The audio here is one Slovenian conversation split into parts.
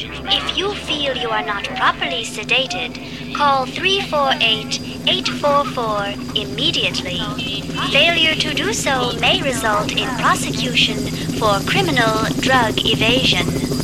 If you feel you are not properly sedated, call 348 844 immediately. Failure to do so may result in prosecution for criminal drug evasion.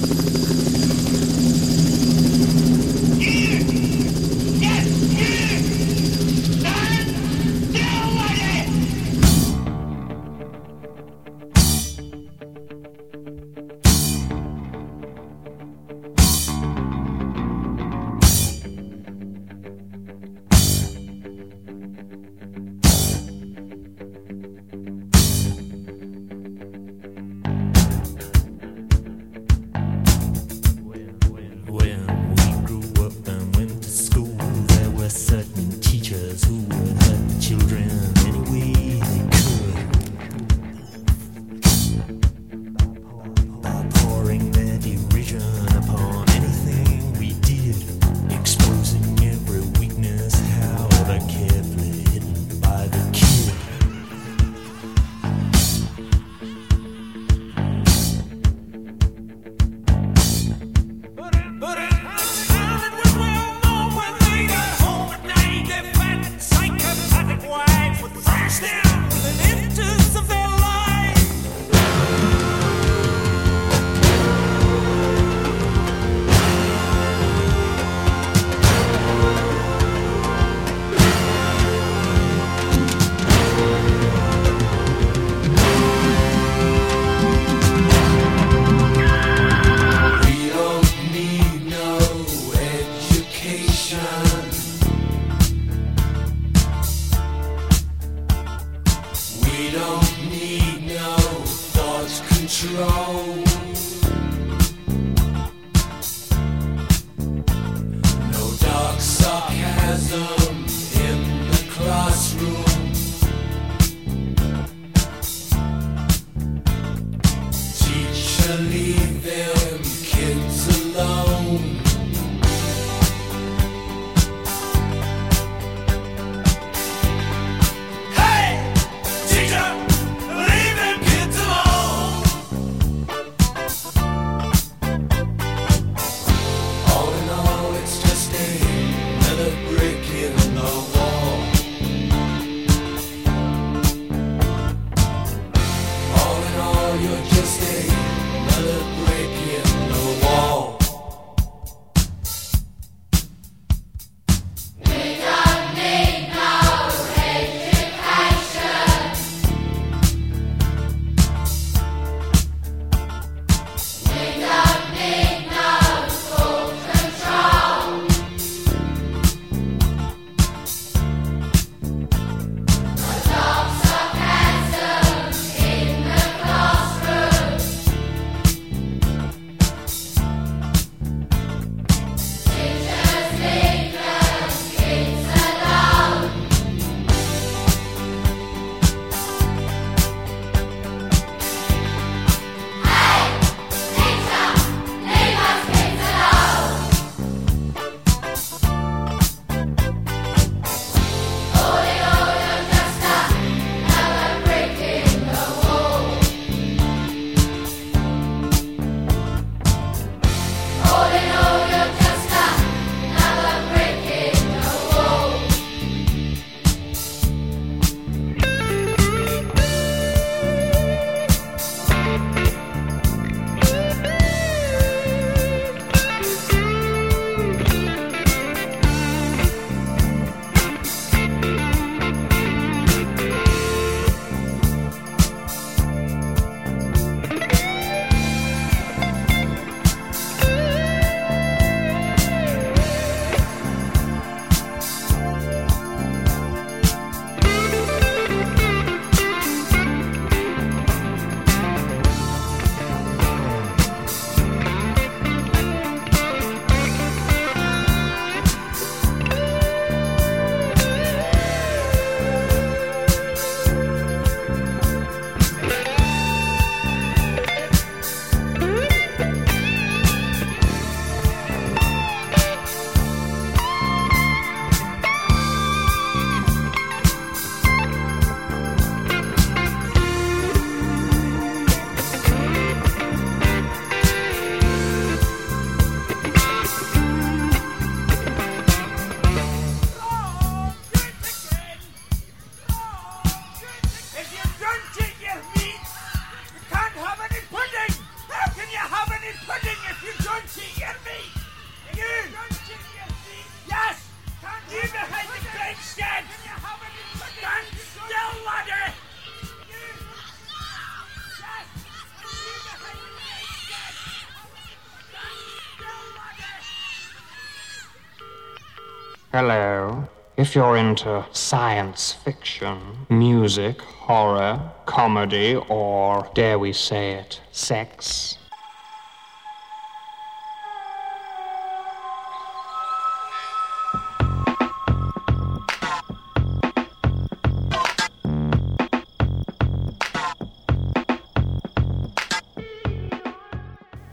If you're into science fiction, music, horror, comedy, or dare we say it, sex,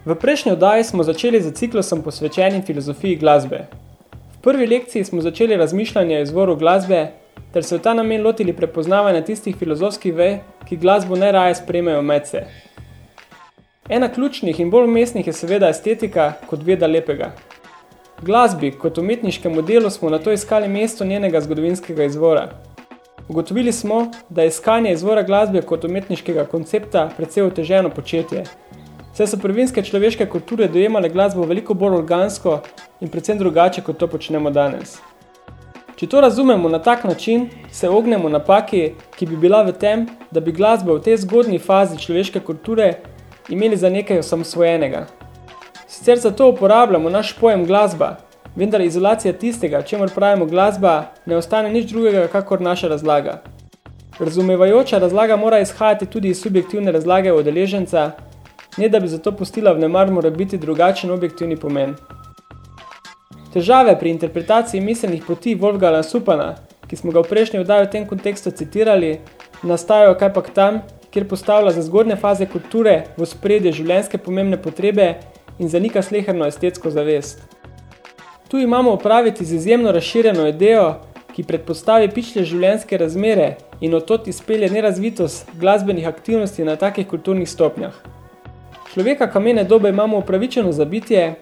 V prejšnji oddaji smo začeli z ciklusom posvečenim filozofiji glasbe. Prvi lekciji smo začeli razmišljanje o izvoru glasbe, ter se v ta namen lotili prepoznavanja tistih filozofskih vej, ki glasbo najraje sprejmejo medse. Ena ključnih in bolj umestnih je seveda estetika kot veda lepega. Glasbi kot umetniškemu delu smo na to iskali mesto njenega zgodovinskega izvora. Ugotovili smo, da je iskanje izvora glasbe kot umetniškega koncepta precej oteženo početje, saj so prvinske človeške kulture dojemale glasbo veliko bolj organsko in predvsem drugače, kot to počnemo danes. Če to razumemo na tak način, se ognemo napaki, ki bi bila v tem, da bi glasbo v tej zgodni fazi človeške kulture imeli za nekaj osamosvojenega. Sicer zato uporabljamo naš pojem glasba, vendar izolacija tistega, čemur pravimo glasba, ne ostane nič drugega, kakor naša razlaga. Razumevajoča razlaga mora izhajati tudi iz subjektivne razlage odeleženca, ne da bi zato pustila v nemar mora biti drugačen objektivni pomen. Težave pri interpretaciji miselnih poti Wolfganga Supana, ki smo ga v prejšnji v tem kontekstu citirali, nastajajo kajpak tam, kjer postavlja za zgodne faze kulture v spredje življenjske pomembne potrebe in zanika sleherno estetsko zavest. Tu imamo opraviti z izjemno razširjeno idejo, ki predpostavi pičle življenjske razmere in od tot izpelje nerazvitost glasbenih aktivnosti na takih kulturnih stopnjah. Človeka kamene dobe imamo upravičeno zabitje,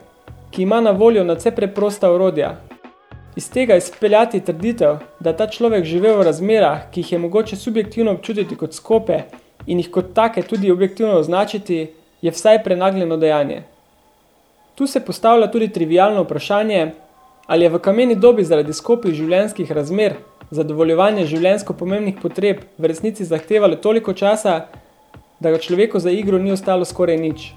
ki ima na voljo na vse preprosta orodja. Iz tega izpeljati trditev, da ta človek žive v razmerah, ki jih je mogoče subjektivno občutiti kot skope in jih kot take tudi objektivno označiti, je vsaj prenagljeno dejanje. Tu se postavlja tudi trivialno vprašanje, ali je v kameni dobi zaradi skopih življenjskih razmer zadovoljevanje življenjsko pomembnih potreb v resnici zahtevalo toliko časa, da ga človeku za igro ni ostalo skoraj nič.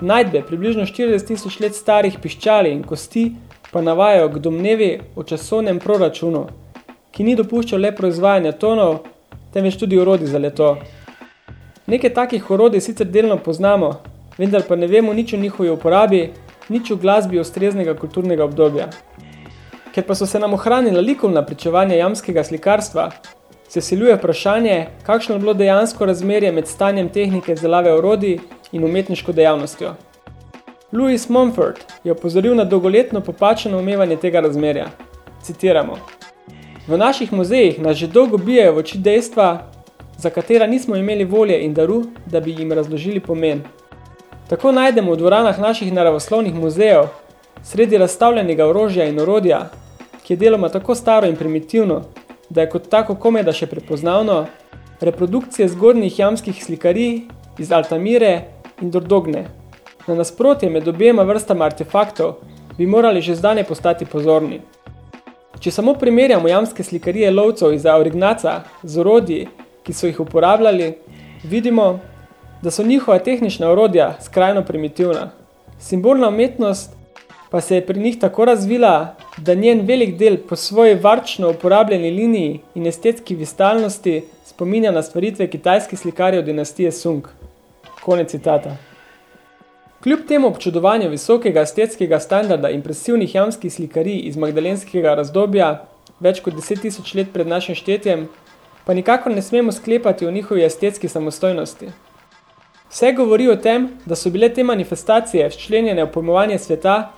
Najdbe približno 40 tisoč let starih piščali in kosti pa navajajo k domnevi o časovnem proračunu, ki ni dopuščal le proizvajanja tonov, temveč tudi urodi za leto. Nekaj takih urodij sicer delno poznamo, vendar pa ne vemo nič o njihovi uporabi, nič o glasbi ustreznega kulturnega obdobja. Ker pa so se nam ohranila likovna pričevanja jamskega slikarstva, se siluje vprašanje, kakšno je bilo dejansko razmerje med stanjem tehnike zelave orodij in umetniško dejavnostjo. Louis Mumford je opozoril na dolgoletno popačeno umevanje tega razmerja. Citiramo. V naših muzejih nas že dolgo bijajo v oči dejstva, za katera nismo imeli volje in daru, da bi jim razložili pomen. Tako najdemo v dvoranah naših naravoslovnih muzejev, sredi razstavljenega orožja in orodja, ki je deloma tako staro in primitivno, da je kot tako kome da še prepoznavno, reprodukcije zgornjih jamskih slikarij iz Altamire in Dordogne. Na nasprotje med obema vrstama artefaktov bi morali že zdane postati pozorni. Če samo primerjamo jamske slikarije lovcev iz Aurignaca z orodji, ki so jih uporabljali, vidimo, da so njihova tehnična orodja skrajno primitivna. Simbolna umetnost pa se je pri njih tako razvila, da njen velik del po svoji varčno uporabljeni liniji in estetski vistalnosti spominja na stvaritve kitajskih slikarjev dinastije Sung. Konec citata. Kljub temu občudovanju visokega estetskega standarda impresivnih jamskih slikarij iz magdalenskega razdobja, več kot 10 tisoč let pred našim štetjem, pa nikakor ne smemo sklepati o njihovi estetski samostojnosti. Vse govori o tem, da so bile te manifestacije včlenjene v pojmovanje sveta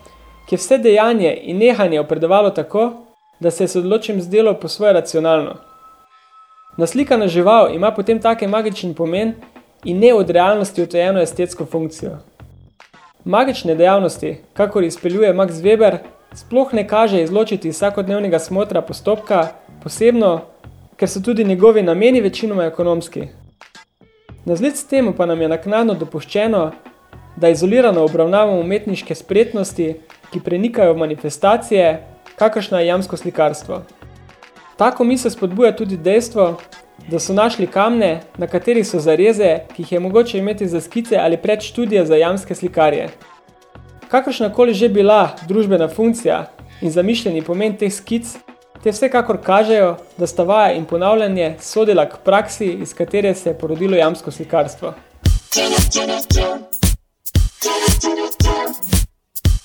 ki je vse dejanje in nehanje opredovalo tako, da se je s odločim zdelo po svoje racionalno. Naslikana žival ima potem take magičen pomen in ne od realnosti utajeno estetsko funkcijo. Magične dejavnosti, kakor izpeljuje Max Weber, sploh ne kaže izločiti vsakodnevnega smotra postopka, posebno, ker so tudi njegovi nameni večinoma ekonomski. Na zlic temu pa nam je naknadno dopuščeno, da izolirano obravnavamo umetniške spretnosti ki prenikajo v manifestacije, kakršna je jamsko slikarstvo. Tako misel spodbuja tudi dejstvo, da so našli kamne, na katerih so zareze, ki jih je mogoče imeti za skice ali predštudije za jamske slikarje. Kakršnakoli že bila družbena funkcija, in zamišljeni pomen teh skic, te vsekakor kažejo, da sta vaja in ponavljanje sodila k praksi, iz katere se je porodilo jamsko slikarstvo.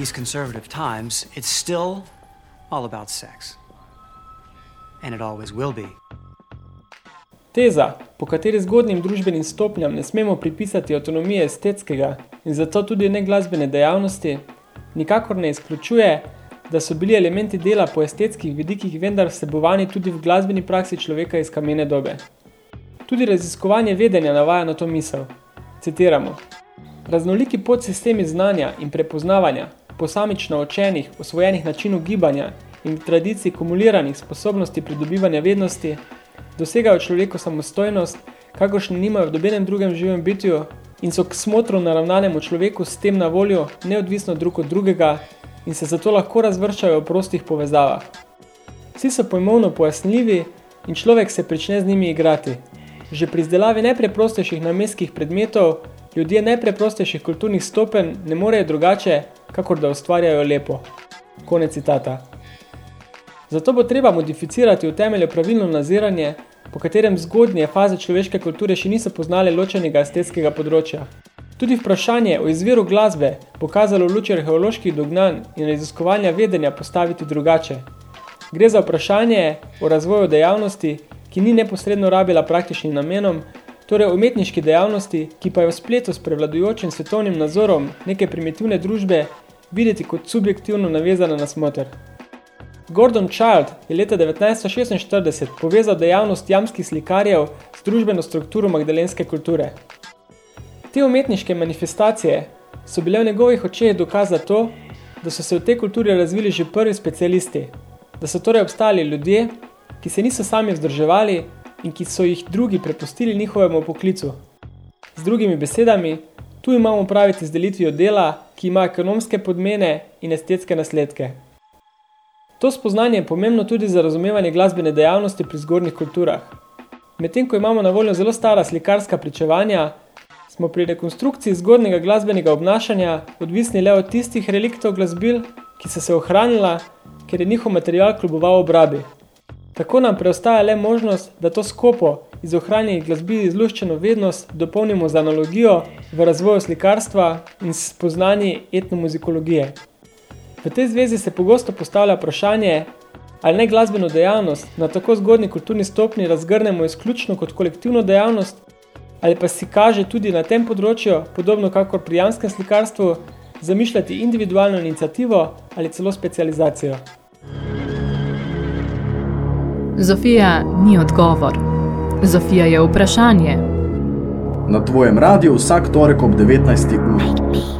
these conservative times, it's still all about sex. And it always will be. Teza, po kateri zgodnim družbenim stopnjam ne smemo pripisati avtonomije estetskega in zato tudi ne glasbene dejavnosti, nikakor ne izključuje, da so bili elementi dela po estetskih vidikih vendar vsebovani tudi v glasbeni praksi človeka iz kamene dobe. Tudi raziskovanje vedenja navaja na to misel. Citiramo. Raznoliki podsistemi znanja in prepoznavanja, posamično učenih, osvojenih načinov gibanja in tradicij kumuliranih sposobnosti pridobivanja vednosti, dosegajo človeku samostojnost, kakršni nimajo v dobenem drugem živem bitju in so k smotru naravnanemu človeku s tem na voljo neodvisno drug od drugega in se zato lahko razvrščajo v prostih povezavah. Vsi so pojmovno pojasnljivi in človek se prične z njimi igrati. Že pri izdelavi najpreprostejših namestskih predmetov ljudje najpreprostejših kulturnih stopenj ne morejo drugače, kakor da ustvarjajo lepo. Konec citata. Zato bo treba modificirati v temelju pravilno naziranje, po katerem zgodnje faze človeške kulture še niso poznale ločenega estetskega področja. Tudi vprašanje o izviru glasbe pokazalo v luči arheoloških dognanj in raziskovanja vedenja postaviti drugače. Gre za vprašanje o razvoju dejavnosti, ki ni neposredno rabila praktičnim namenom, torej umetniški dejavnosti, ki pa je v spletu s prevladujočim svetovnim nazorom neke primitivne družbe videti kot subjektivno navezana na smoter. Gordon Child je leta 1946 povezal dejavnost jamskih slikarjev s družbeno strukturo magdalenske kulture. Te umetniške manifestacije so bile v njegovih očeh dokaz za to, da so se v tej kulturi razvili že prvi specialisti, da so torej obstali ljudje, ki se niso sami vzdrževali in ki so jih drugi prepustili njihovemu poklicu. Z drugimi besedami, tu imamo praviti z delitvijo dela, ki ima ekonomske podmene in estetske nasledke. To spoznanje je pomembno tudi za razumevanje glasbene dejavnosti pri zgornjih kulturah. Medtem ko imamo na voljo zelo stara slikarska pričevanja, smo pri rekonstrukciji zgodnega glasbenega obnašanja odvisni le od tistih reliktov glasbil, ki so se ohranila, ker je njihov material kluboval obrabi. Tako nam preostaja le možnost, da to skopo iz ohranjenih glasbil izluščeno vednost dopolnimo z analogijo v razvoju slikarstva in spoznanji etnomuzikologije. V tej zvezi se pogosto postavlja vprašanje, ali ne glasbeno dejavnost na tako zgodni kulturni stopni razgrnemo izključno kot kolektivno dejavnost, ali pa si kaže tudi na tem področju, podobno kakor pri jamskem slikarstvu, zamišljati individualno inicijativo ali celo specializacijo. Zofija ni odgovor. Zofija je vprašanje. Na tvojem radiju vsak torek ob 19. uri.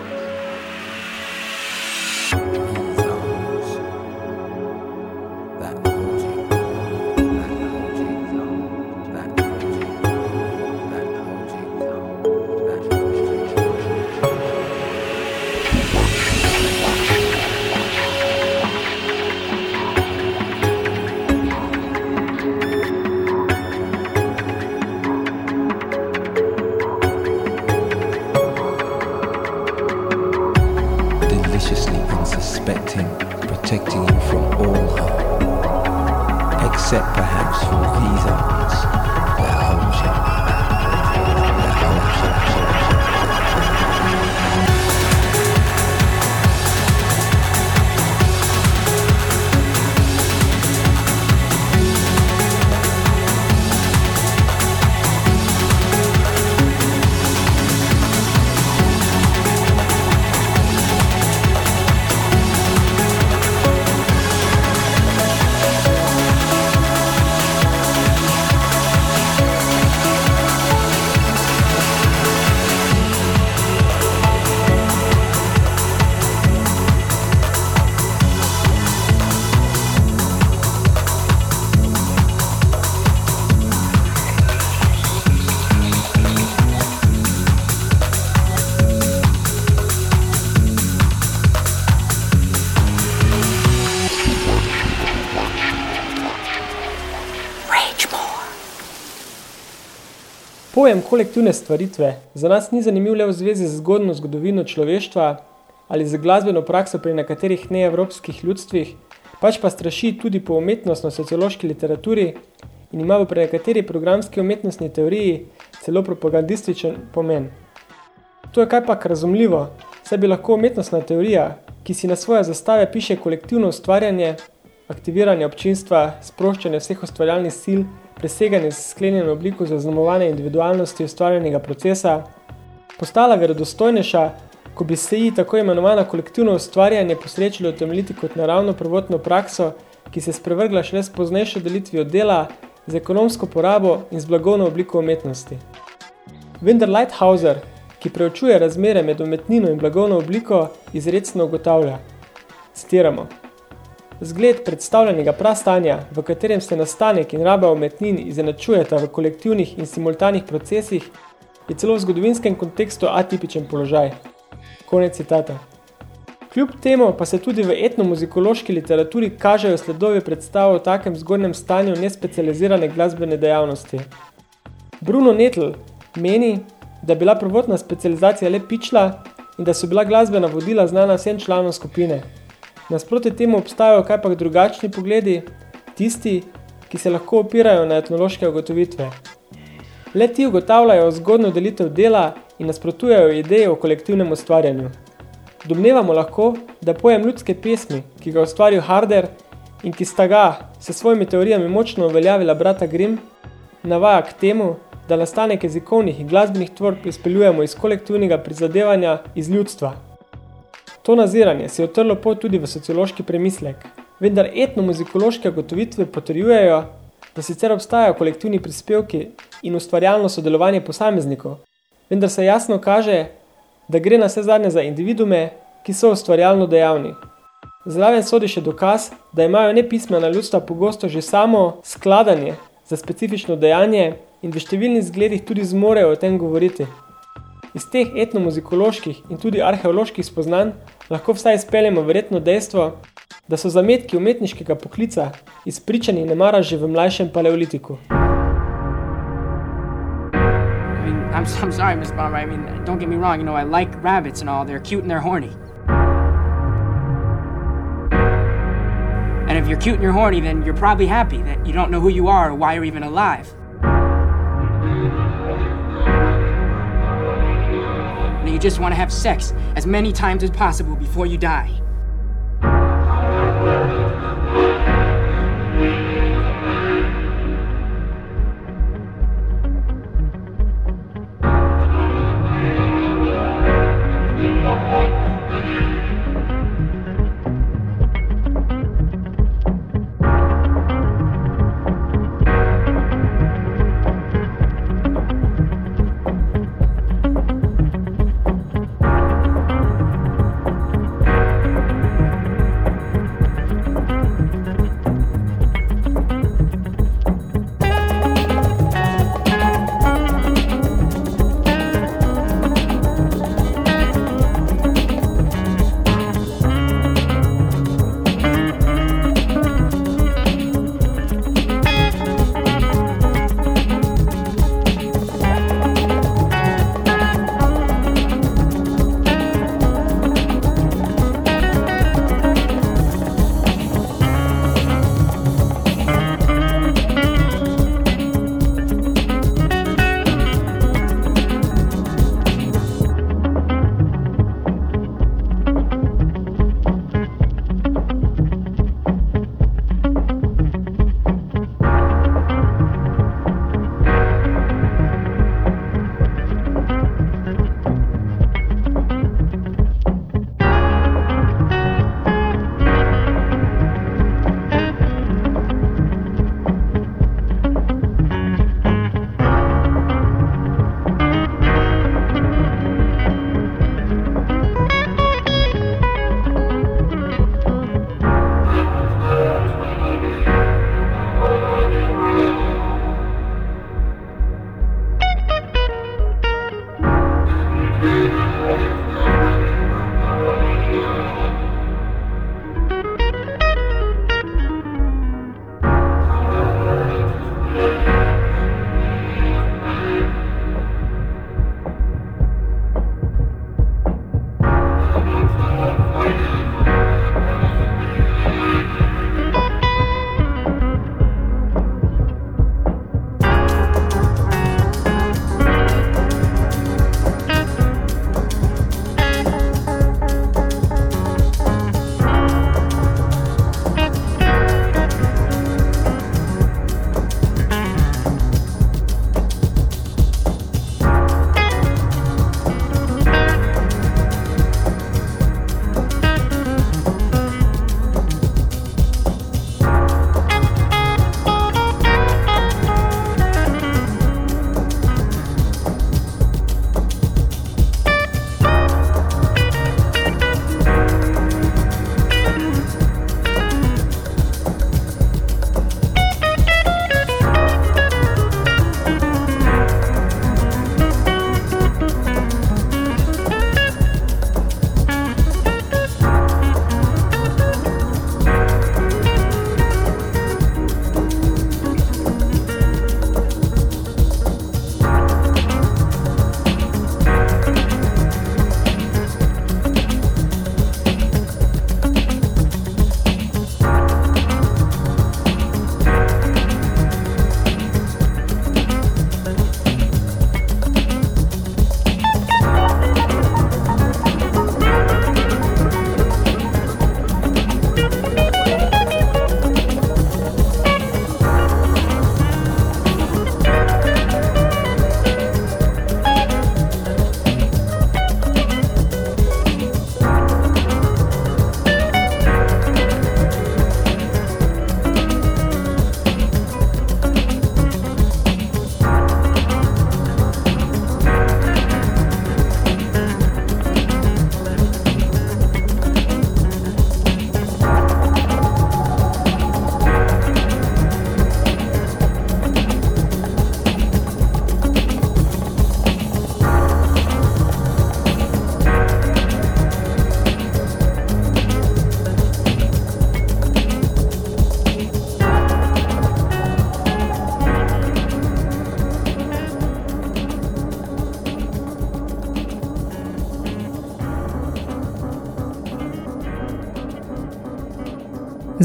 Pojem kolektivne stvaritve za nas ni zanimiv le v zvezi z zgodno zgodovino človeštva ali z glasbeno prakso pri nekaterih neevropskih ljudstvih, pač pa straši tudi po umetnostno-sociološki literaturi in ima v pri nekateri programski umetnostni teoriji celo propagandističen pomen. To je kajpak razumljivo, saj bi lahko umetnostna teorija, ki si na svoje zastave piše kolektivno ustvarjanje, aktiviranje občinstva, sproščanje vseh ustvarjalnih sil, preseganje s sklenjeno obliko zaznamovane individualnosti ustvarjenega procesa, postala verodostojnejša, ko bi se ji tako imenovana kolektivno ustvarjanje posrečilo utemeljiti kot naravno prvotno prakso, ki se sprevrgla šele s poznejšo delitvijo dela, z ekonomsko porabo in z blagovno obliko umetnosti. Vendar Lighthouser, ki preučuje razmere med umetnino in blagovno obliko, izredno ugotavlja. Citiramo. Zgled predstavljenega prastanja, v katerem se nastanek in raba umetnin izenačujeta v kolektivnih in simultanih procesih, je celo v zgodovinskem kontekstu atipičen položaj. Konec citata. Kljub temu pa se tudi v etnomuzikološki literaturi kažejo sledovi predstav o takem zgornjem stanju nespecializirane glasbene dejavnosti. Bruno Netl meni, da je bila prvotna specializacija le pičla in da so bila glasbena vodila znana vsem članom skupine. Nasproti temu obstajajo kajpak drugačni pogledi, tisti, ki se lahko opirajo na etnološke ugotovitve. Le ti ugotavljajo zgodno delitev dela in nasprotujejo ideje o kolektivnem ustvarjanju. Domnevamo lahko, da pojem ljudske pesmi, ki ga ustvaril Harder in ki sta ga s svojimi teorijami močno uveljavila brata Grimm, navaja k temu, da nastanek jezikovnih in glasbenih tvorb izpeljujemo iz kolektivnega prizadevanja iz ljudstva. To naziranje se je otrlo pot tudi v sociološki premislek, vendar etnomuzikološke ugotovitve potrjujejo, da sicer obstajajo kolektivni prispevki in ustvarjalno sodelovanje posameznikov, vendar se jasno kaže, da gre na vse zadnje za individume, ki so ustvarjalno dejavni. Zraven sodi še dokaz, da imajo nepismena ljudstva pogosto že samo skladanje za specifično dejanje in v številnih zgledih tudi zmorejo o tem govoriti. Iz teh etnomuzikoloških in tudi arheoloških spoznanj lahko vsaj izpeljemo verjetno dejstvo, da so zametki umetniškega poklica izpričani nemara že v mlajšem paleolitiku. I mean, I'm, I'm sorry, Miss Bomber. I mean, don't get me wrong. You know, I like rabbits and all. They're cute and they're horny. And if you're cute and you're horny, then you're probably happy that you don't know who you are or why you're even alive. Just want to have sex as many times as possible before you die.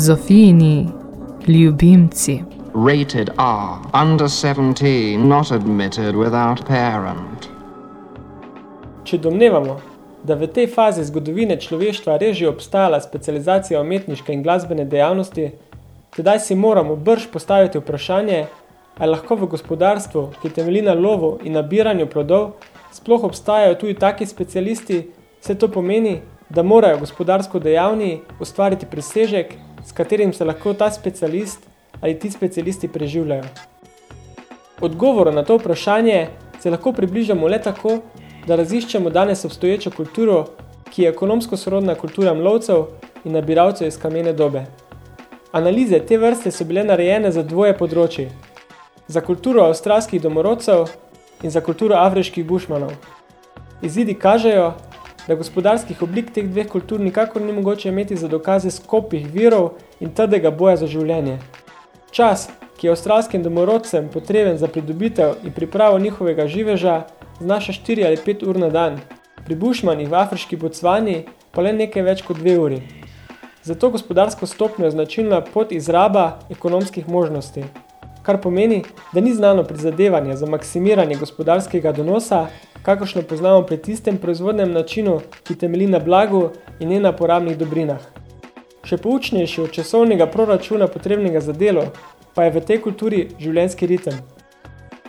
Zofijini ljubimci. Rated R. Under 17, not admitted without parent. Če domnevamo, da v tej fazi zgodovine človeštva res že obstajala specializacija umetniške in glasbene dejavnosti, tedaj si moramo brž postaviti vprašanje, ali lahko v gospodarstvu, ki temelji na lovu in nabiranju plodov, sploh obstajajo tudi taki specialisti, se to pomeni, da morajo gospodarsko dejavni ustvariti presežek, s katerim se lahko ta specialist ali ti specialisti preživljajo. Odgovor na to vprašanje se lahko približamo le tako, da raziščemo danes obstoječo kulturo, ki je ekonomsko sorodna kulturam lovcev in nabiralcev iz kamene dobe. Analize te vrste so bile narejene za dvoje področji. Za kulturo avstralskih domorodcev in za kulturo afriških bušmanov. Izidi kažejo, da gospodarskih oblik teh dveh kultur nikakor ni mogoče imeti za dokaze skopih virov in trdega boja za življenje. Čas, ki je avstralskim domorodcem potreben za pridobitev in pripravo njihovega živeža, znaša 4 ali 5 ur na dan, pri bušmanih v afriški Botsvani pa le nekaj več kot 2 uri. Zato gospodarsko stopnjo je značilna pot izraba ekonomskih možnosti, kar pomeni, da ni znano prizadevanje za maksimiranje gospodarskega donosa, kakošno poznamo pri tistem proizvodnem načinu, ki temelji na blagu in ne na porabnih dobrinah. Še poučnejši od časovnega proračuna potrebnega za delo, pa je v tej kulturi življenjski ritem.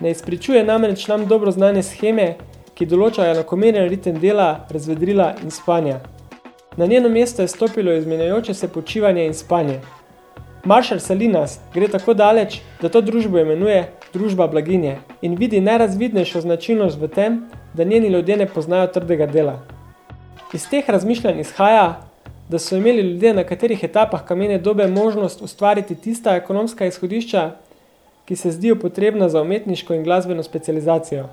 Ne izpričuje namreč nam dobro znane scheme, ki določajo enakomeren ritem dela, razvedrila in spanja. Na njeno mesto je stopilo izmenjajoče se počivanje in spanje. Marshall Salinas gre tako daleč, da to družbo imenuje družba blaginje in vidi najrazvidnejšo značilnost v tem, da njeni ljudje ne poznajo trdega dela. Iz teh razmišljanj izhaja, da so imeli ljudje na katerih etapah kamene dobe možnost ustvariti tista ekonomska izhodišča, ki se zdijo potrebna za umetniško in glasbeno specializacijo.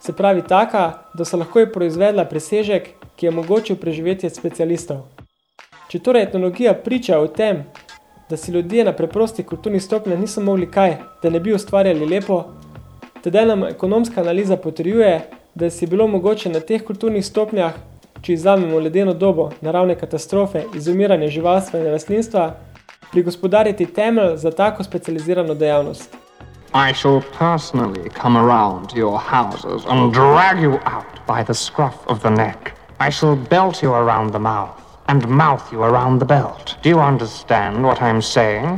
Se pravi taka, da so lahko je proizvedla presežek, ki je omogočil preživetje specialistov. Če torej etnologija priča o tem, da si ljudje na preprostih kulturnih stopnjah niso mogli kaj, da ne bi ustvarjali lepo, tedaj nam ekonomska analiza potrjuje, da si bilo mogoče na teh kulturnih stopnjah, če izamemo ledeno dobo, naravne katastrofe, izumiranje živalstva in rastlinstva, prigospodariti temelj za tako specializirano dejavnost. I shall personally come around to your houses and drag you out by the scruff of the neck. I shall belt you around the mouth and mouth you around the belt. Do you understand what I'm saying?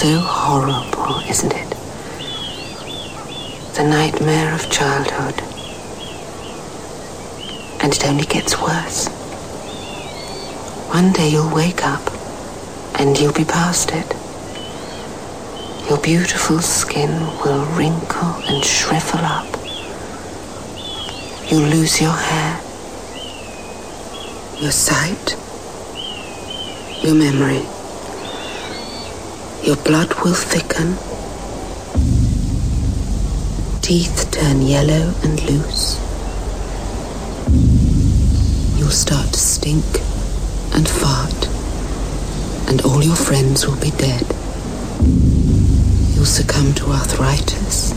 So horrible, isn't it? The nightmare of childhood. And it only gets worse. One day you'll wake up and you'll be past it. Your beautiful skin will wrinkle and shrivel up. You'll lose your hair, your sight, your memory. Your blood will thicken. Teeth turn yellow and loose. You'll start to stink and fart, and all your friends will be dead. You'll succumb to arthritis,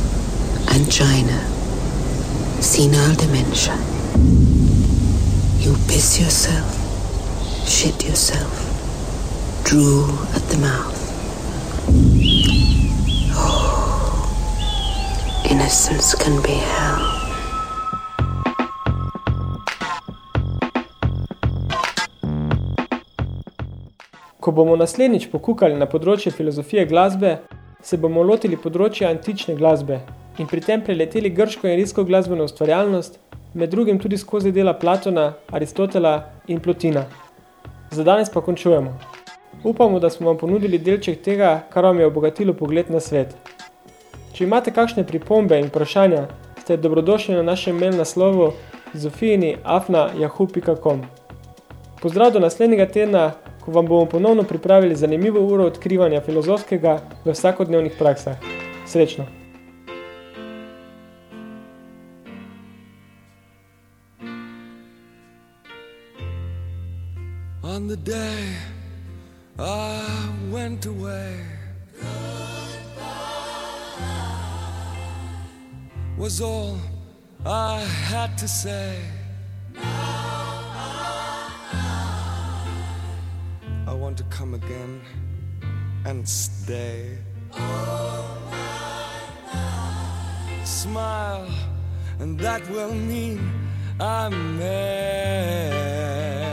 angina, senile dementia. You'll piss yourself, shit yourself, drool at the mouth. Innocence can be hell. Ko bomo naslednjič pokukali na področje filozofije glasbe, se bomo lotili področja antične glasbe in pri tem preleteli grško in rimsko glasbeno ustvarjalnost, med drugim tudi skozi dela Platona, Aristotela in Plotina. Za danes pa končujemo. Upamo, da smo vam ponudili delček tega, kar vam je obogatilo pogled na svet. Če imate kakšne pripombe in vprašanja, ste dobrodošli na našem mail naslovu zofijini.afna.yahoo.com Pozdrav do naslednjega tedna, ko vam bomo ponovno pripravili zanimivo uro odkrivanja filozofskega v vsakodnevnih praksah. Srečno! On the day I went away, was all I had to say. I want to come again and stay. Smile, and that will mean I'm there.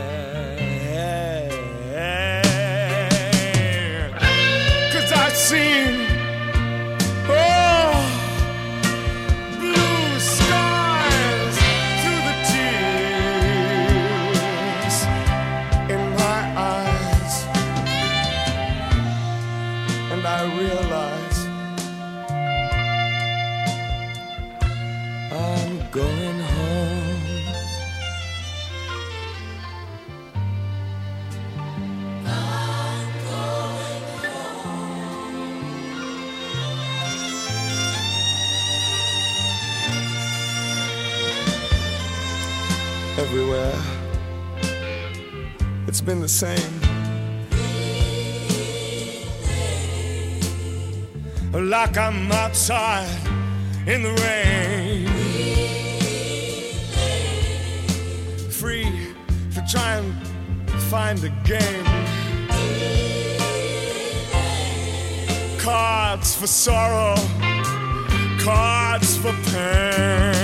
Been the same. Like I'm outside in the rain. Free to try and find a game. Cards for sorrow, cards for pain.